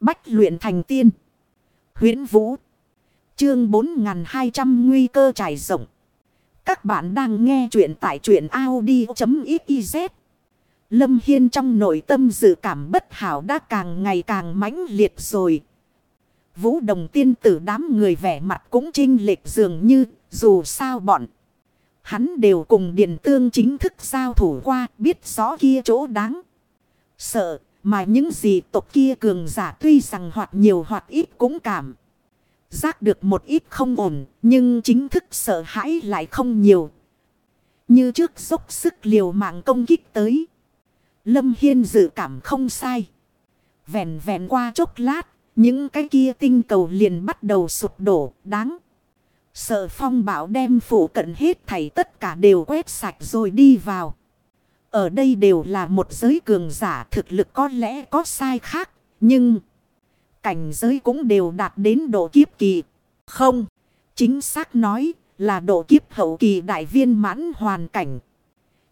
Bách luyện thành tiên. huyễn Vũ. Chương 4200 nguy cơ trải rộng. Các bạn đang nghe truyện tại truyện Audi.xyz. Lâm Hiên trong nội tâm dự cảm bất hảo đã càng ngày càng mãnh liệt rồi. Vũ đồng tiên tử đám người vẻ mặt cũng trinh lệch dường như, dù sao bọn. Hắn đều cùng Điền Tương chính thức giao thủ qua, biết rõ kia chỗ đáng. Sợ mà những gì tộc kia cường giả tuy rằng hoặc nhiều hoặc ít cũng cảm. Giác được một ít không ổn nhưng chính thức sợ hãi lại không nhiều. Như trước dốc sức liều mạng công kích tới. Lâm Hiên dự cảm không sai. Vẹn vẹn qua chốc lát, những cái kia tinh cầu liền bắt đầu sụp đổ, đáng. Sợ phong bảo đem phủ cận hết thảy tất cả đều quét sạch rồi đi vào. Ở đây đều là một giới cường giả thực lực có lẽ có sai khác, nhưng cảnh giới cũng đều đạt đến độ kiếp kỳ. Không, chính xác nói là độ kiếp hậu kỳ đại viên mãn hoàn cảnh.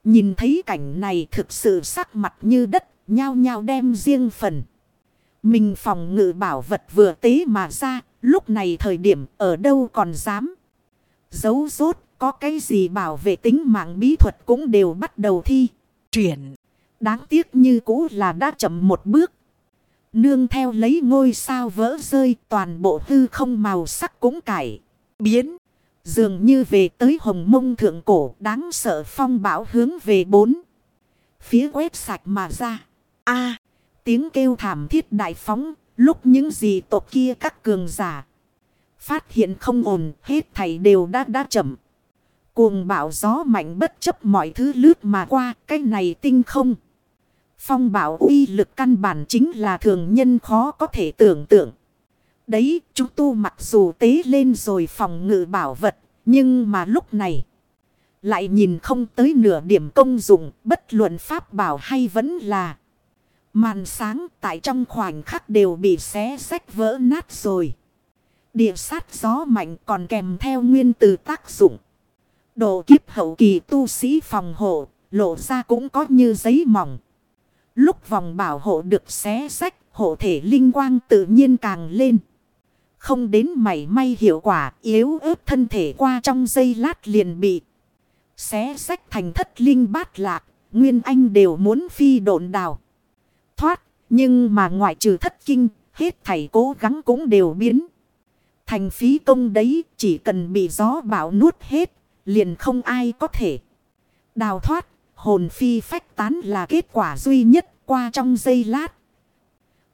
Nhìn thấy cảnh này thực sự sắc mặt như đất, nhao nhao đem riêng phần. Mình phòng ngự bảo vật vừa tế mà ra, lúc này thời điểm ở đâu còn dám. Giấu rốt, có cái gì bảo vệ tính mạng bí thuật cũng đều bắt đầu thi. Chuyển, đáng tiếc như cũ là đã chậm một bước. Nương theo lấy ngôi sao vỡ rơi toàn bộ hư không màu sắc cũng cải, biến. Dường như về tới hồng mông thượng cổ đáng sợ phong bão hướng về bốn. Phía quét sạch mà ra. a tiếng kêu thảm thiết đại phóng. Lúc những gì tộc kia các cường giả. Phát hiện không ổn hết thảy đều đã đã chậm. Cuồng bão gió mạnh bất chấp mọi thứ lướt mà qua. Cái này tinh không. Phong bảo uy lực căn bản chính là thường nhân khó có thể tưởng tượng. Đấy, chúng tu mặc dù tế lên rồi phòng ngự bảo vật, nhưng mà lúc này lại nhìn không tới nửa điểm công dụng, bất luận pháp bảo hay vẫn là màn sáng tại trong khoảnh khắc đều bị xé sách vỡ nát rồi. Địa sát gió mạnh còn kèm theo nguyên từ tác dụng. Độ kiếp hậu kỳ tu sĩ phòng hộ, lộ ra cũng có như giấy mỏng. Lúc vòng bảo hộ được xé sách, hộ thể linh quang tự nhiên càng lên. Không đến mảy may hiệu quả yếu ớt thân thể qua trong giây lát liền bị. Xé sách thành thất linh bát lạc. Nguyên Anh đều muốn phi độn đào. Thoát. Nhưng mà ngoại trừ thất kinh. Hết thảy cố gắng cũng đều biến. Thành phí công đấy. Chỉ cần bị gió bão nuốt hết. Liền không ai có thể. Đào thoát. Hồn phi phách tán là kết quả duy nhất qua trong giây lát.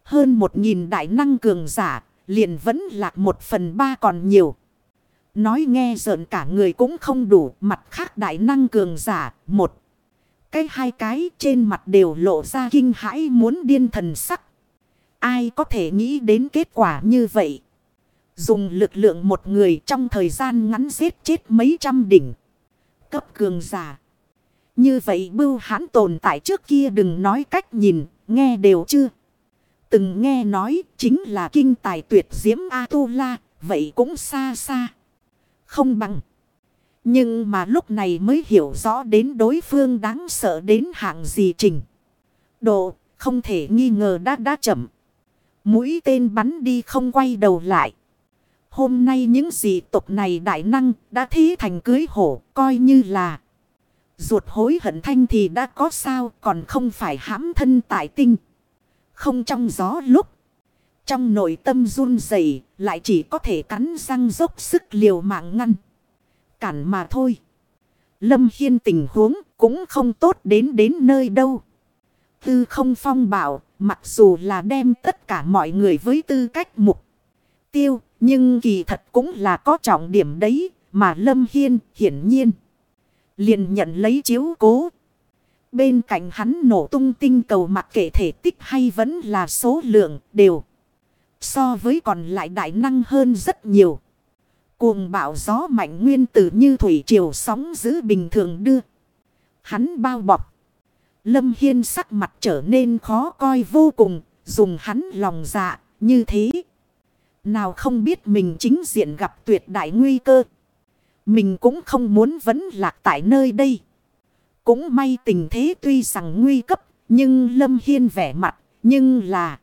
Hơn một nghìn đại năng cường giả liền vẫn lạc một phần ba còn nhiều. Nói nghe giỡn cả người cũng không đủ, mặt khác đại năng cường giả, một. Cái hai cái trên mặt đều lộ ra kinh hãi muốn điên thần sắc. Ai có thể nghĩ đến kết quả như vậy? Dùng lực lượng một người trong thời gian ngắn giết chết mấy trăm đỉnh. Cấp cường giả. Như vậy bưu hãn tồn tại trước kia đừng nói cách nhìn, nghe đều chưa. Từng nghe nói chính là kinh tài tuyệt diễm A-tu-la, vậy cũng xa xa. Không bằng. Nhưng mà lúc này mới hiểu rõ đến đối phương đáng sợ đến hạng gì trình. Độ không thể nghi ngờ đã đã chậm. Mũi tên bắn đi không quay đầu lại. Hôm nay những dị tộc này đại năng đã thí thành cưới hổ coi như là. Ruột hối hận thanh thì đã có sao còn không phải hãm thân tại tinh không trong gió lúc. Trong nội tâm run rẩy lại chỉ có thể cắn răng dốc sức liều mạng ngăn. Cản mà thôi. Lâm Hiên tình huống cũng không tốt đến đến nơi đâu. Tư không phong bảo, mặc dù là đem tất cả mọi người với tư cách mục tiêu, nhưng kỳ thật cũng là có trọng điểm đấy, mà Lâm Hiên hiển nhiên. liền nhận lấy chiếu cố, Bên cạnh hắn nổ tung tinh cầu mặc kệ thể tích hay vẫn là số lượng đều. So với còn lại đại năng hơn rất nhiều. Cuồng bạo gió mạnh nguyên tử như thủy triều sóng giữ bình thường đưa. Hắn bao bọc. Lâm Hiên sắc mặt trở nên khó coi vô cùng. Dùng hắn lòng dạ như thế. Nào không biết mình chính diện gặp tuyệt đại nguy cơ. Mình cũng không muốn vấn lạc tại nơi đây. Cũng may tình thế tuy rằng nguy cấp, nhưng Lâm Hiên vẻ mặt, nhưng là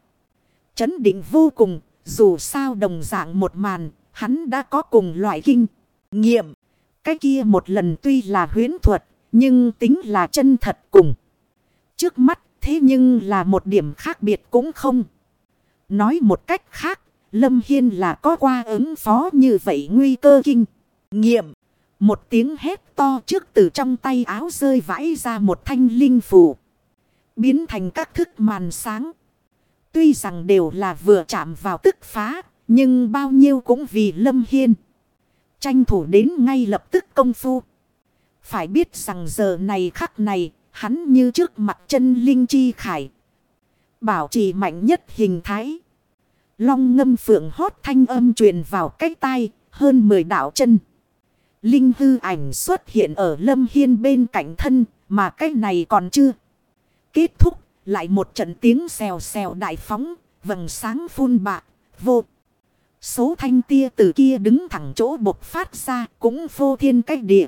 Chấn định vô cùng, dù sao đồng dạng một màn, hắn đã có cùng loại kinh nghiệm. Cái kia một lần tuy là huyến thuật, nhưng tính là chân thật cùng. Trước mắt thế nhưng là một điểm khác biệt cũng không. Nói một cách khác, Lâm Hiên là có qua ứng phó như vậy nguy cơ kinh, nghiệm. Một tiếng hét to trước từ trong tay áo rơi vãi ra một thanh linh phù. Biến thành các thức màn sáng. Tuy rằng đều là vừa chạm vào tức phá. Nhưng bao nhiêu cũng vì Lâm Hiên. Tranh thủ đến ngay lập tức công phu. Phải biết rằng giờ này khắc này. Hắn như trước mặt chân linh chi khải. Bảo trì mạnh nhất hình thái. Long ngâm phượng hót thanh âm truyền vào cách tai. Hơn 10 đạo chân. Linh hư ảnh xuất hiện ở Lâm Hiên bên cạnh thân. Mà cái này còn chưa. Kết thúc. Lại một trận tiếng xèo xèo đại phóng. Vầng sáng phun bạc. Vô. Số thanh tia từ kia đứng thẳng chỗ bộc phát ra cũng vô thiên cách địa.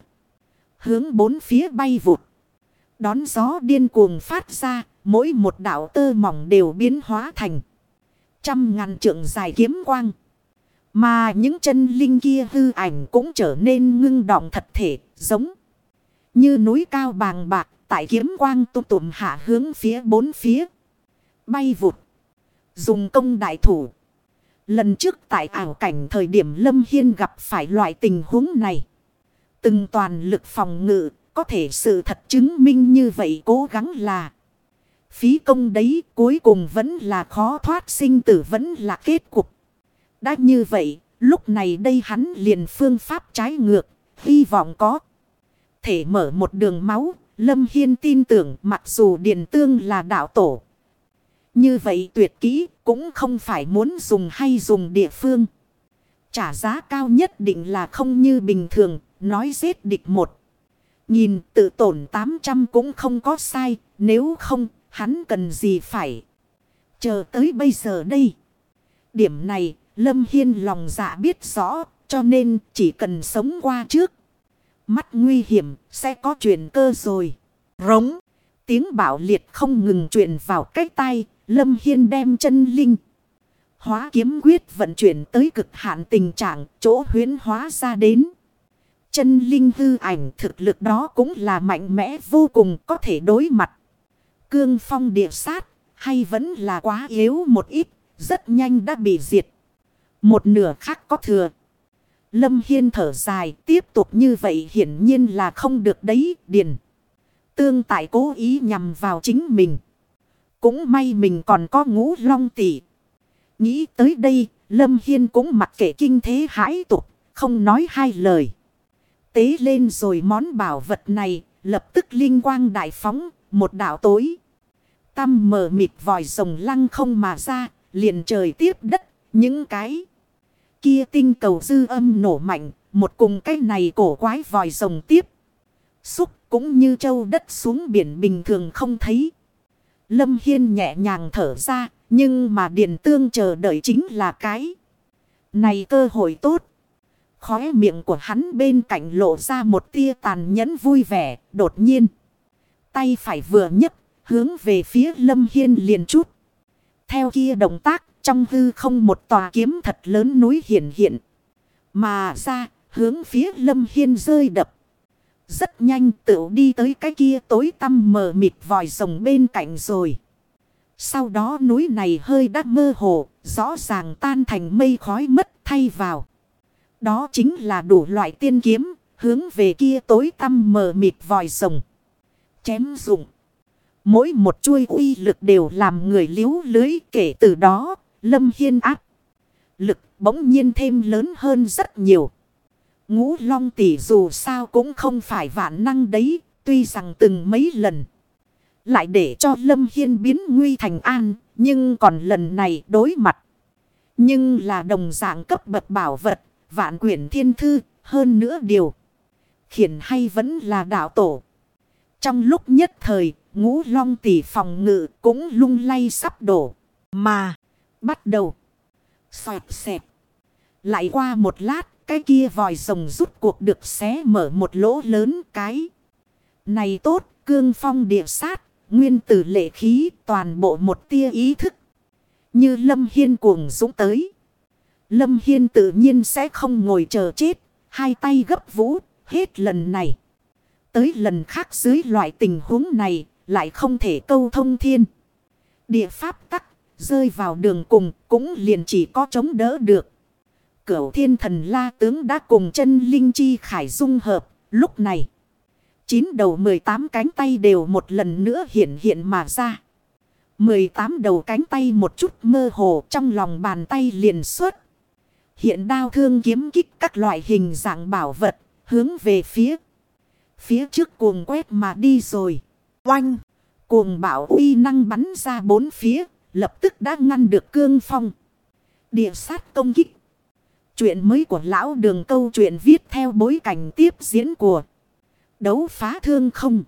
Hướng bốn phía bay vụt. Đón gió điên cuồng phát ra, mỗi một đảo tơ mỏng đều biến hóa thành. Trăm ngàn trượng dài kiếm quang. Mà những chân linh kia hư ảnh cũng trở nên ngưng động thật thể, giống như núi cao bàng bạc, tại kiếm quang tụm tụm hạ hướng phía bốn phía. Bay vụt. Dùng công đại thủ. Lần trước tại ảo cảnh thời điểm Lâm Hiên gặp phải loại tình huống này. Từng toàn lực phòng ngự, có thể sự thật chứng minh như vậy cố gắng là. Phí công đấy cuối cùng vẫn là khó thoát sinh tử vẫn là kết cục. Đã như vậy, lúc này đây hắn liền phương pháp trái ngược, hy vọng có. Thể mở một đường máu, Lâm Hiên tin tưởng mặc dù Điền Tương là đạo tổ. Như vậy tuyệt kỹ cũng không phải muốn dùng hay dùng địa phương. Trả giá cao nhất định là không như bình thường, nói giết địch một. Nhìn tự tổn 800 cũng không có sai, nếu không, hắn cần gì phải. Chờ tới bây giờ đây. Điểm này, Lâm Hiên lòng dạ biết rõ, cho nên chỉ cần sống qua trước. Mắt nguy hiểm, sẽ có chuyện cơ rồi. Rống, tiếng bảo liệt không ngừng chuyện vào cách tay, Lâm Hiên đem chân linh. Hóa kiếm quyết vận chuyển tới cực hạn tình trạng chỗ huyến hóa ra đến. Chân linh hư ảnh thực lực đó cũng là mạnh mẽ vô cùng có thể đối mặt. Cương phong địa sát hay vẫn là quá yếu một ít, rất nhanh đã bị diệt. Một nửa khác có thừa. Lâm Hiên thở dài tiếp tục như vậy hiển nhiên là không được đấy điền. Tương tại cố ý nhằm vào chính mình. Cũng may mình còn có ngũ long tỷ. Nghĩ tới đây, Lâm Hiên cũng mặc kệ kinh thế hãi tục, không nói hai lời. Tế lên rồi món bảo vật này, lập tức linh quang đại phóng, một đảo tối. Tâm mở mịt vòi rồng lăng không mà ra, liền trời tiếp đất, những cái. Kia tinh cầu dư âm nổ mạnh, một cùng cái này cổ quái vòi rồng tiếp. Xúc cũng như châu đất xuống biển bình thường không thấy. Lâm Hiên nhẹ nhàng thở ra, nhưng mà Điền Tương chờ đợi chính là cái. Này cơ hội tốt. Khóe miệng của hắn bên cạnh lộ ra một tia tàn nhẫn vui vẻ, đột nhiên. Tay phải vừa nhấc, hướng về phía Lâm Hiên liền chút. Theo kia động tác, trong hư không một tòa kiếm thật lớn núi hiện hiện. Mà ra, hướng phía Lâm Hiên rơi đập. Rất nhanh tựu đi tới cái kia tối tăm mờ mịt vòi rồng bên cạnh rồi. Sau đó núi này hơi đắt mơ hồ, rõ ràng tan thành mây khói mất thay vào. Đó chính là đủ loại tiên kiếm, hướng về kia tối tăm mờ mịt vòi rồng. Chém rụng. Mỗi một chuôi uy lực đều làm người liếu lưới kể từ đó, lâm hiên áp. Lực bỗng nhiên thêm lớn hơn rất nhiều. Ngũ long tỷ dù sao cũng không phải vạn năng đấy, tuy rằng từng mấy lần. Lại để cho Lâm Hiên biến nguy thành an, nhưng còn lần này đối mặt. Nhưng là đồng dạng cấp bậc bảo vật, vạn quyển thiên thư, hơn nữa điều. Khiển hay vẫn là đạo tổ. Trong lúc nhất thời, ngũ long tỷ phòng ngự cũng lung lay sắp đổ. Mà, bắt đầu. Xoẹt xẹp. Lại qua một lát, cái kia vòi rồng rút cuộc được xé mở một lỗ lớn cái. Này tốt, cương phong địa sát, nguyên tử lệ khí, toàn bộ một tia ý thức. Như Lâm Hiên cuồng dũng tới. Lâm Hiên tự nhiên sẽ không ngồi chờ chết. Hai tay gấp vũ hết lần này. Tới lần khác dưới loại tình huống này lại không thể câu thông thiên. Địa pháp tắc, rơi vào đường cùng cũng liền chỉ có chống đỡ được. Cửu thiên thần la tướng đã cùng chân linh chi khải dung hợp, lúc này. Chín đầu 18 cánh tay đều một lần nữa hiện hiện mà ra. 18 đầu cánh tay một chút mơ hồ trong lòng bàn tay liền xuất. Hiện đao thương kiếm kích các loại hình dạng bảo vật hướng về phía. Phía trước cuồng quét mà đi rồi. Oanh! Cuồng bảo uy năng bắn ra bốn phía. Lập tức đã ngăn được cương phong. Địa sát công kích. Chuyện mới của lão đường câu chuyện viết theo bối cảnh tiếp diễn của đấu phá thương không.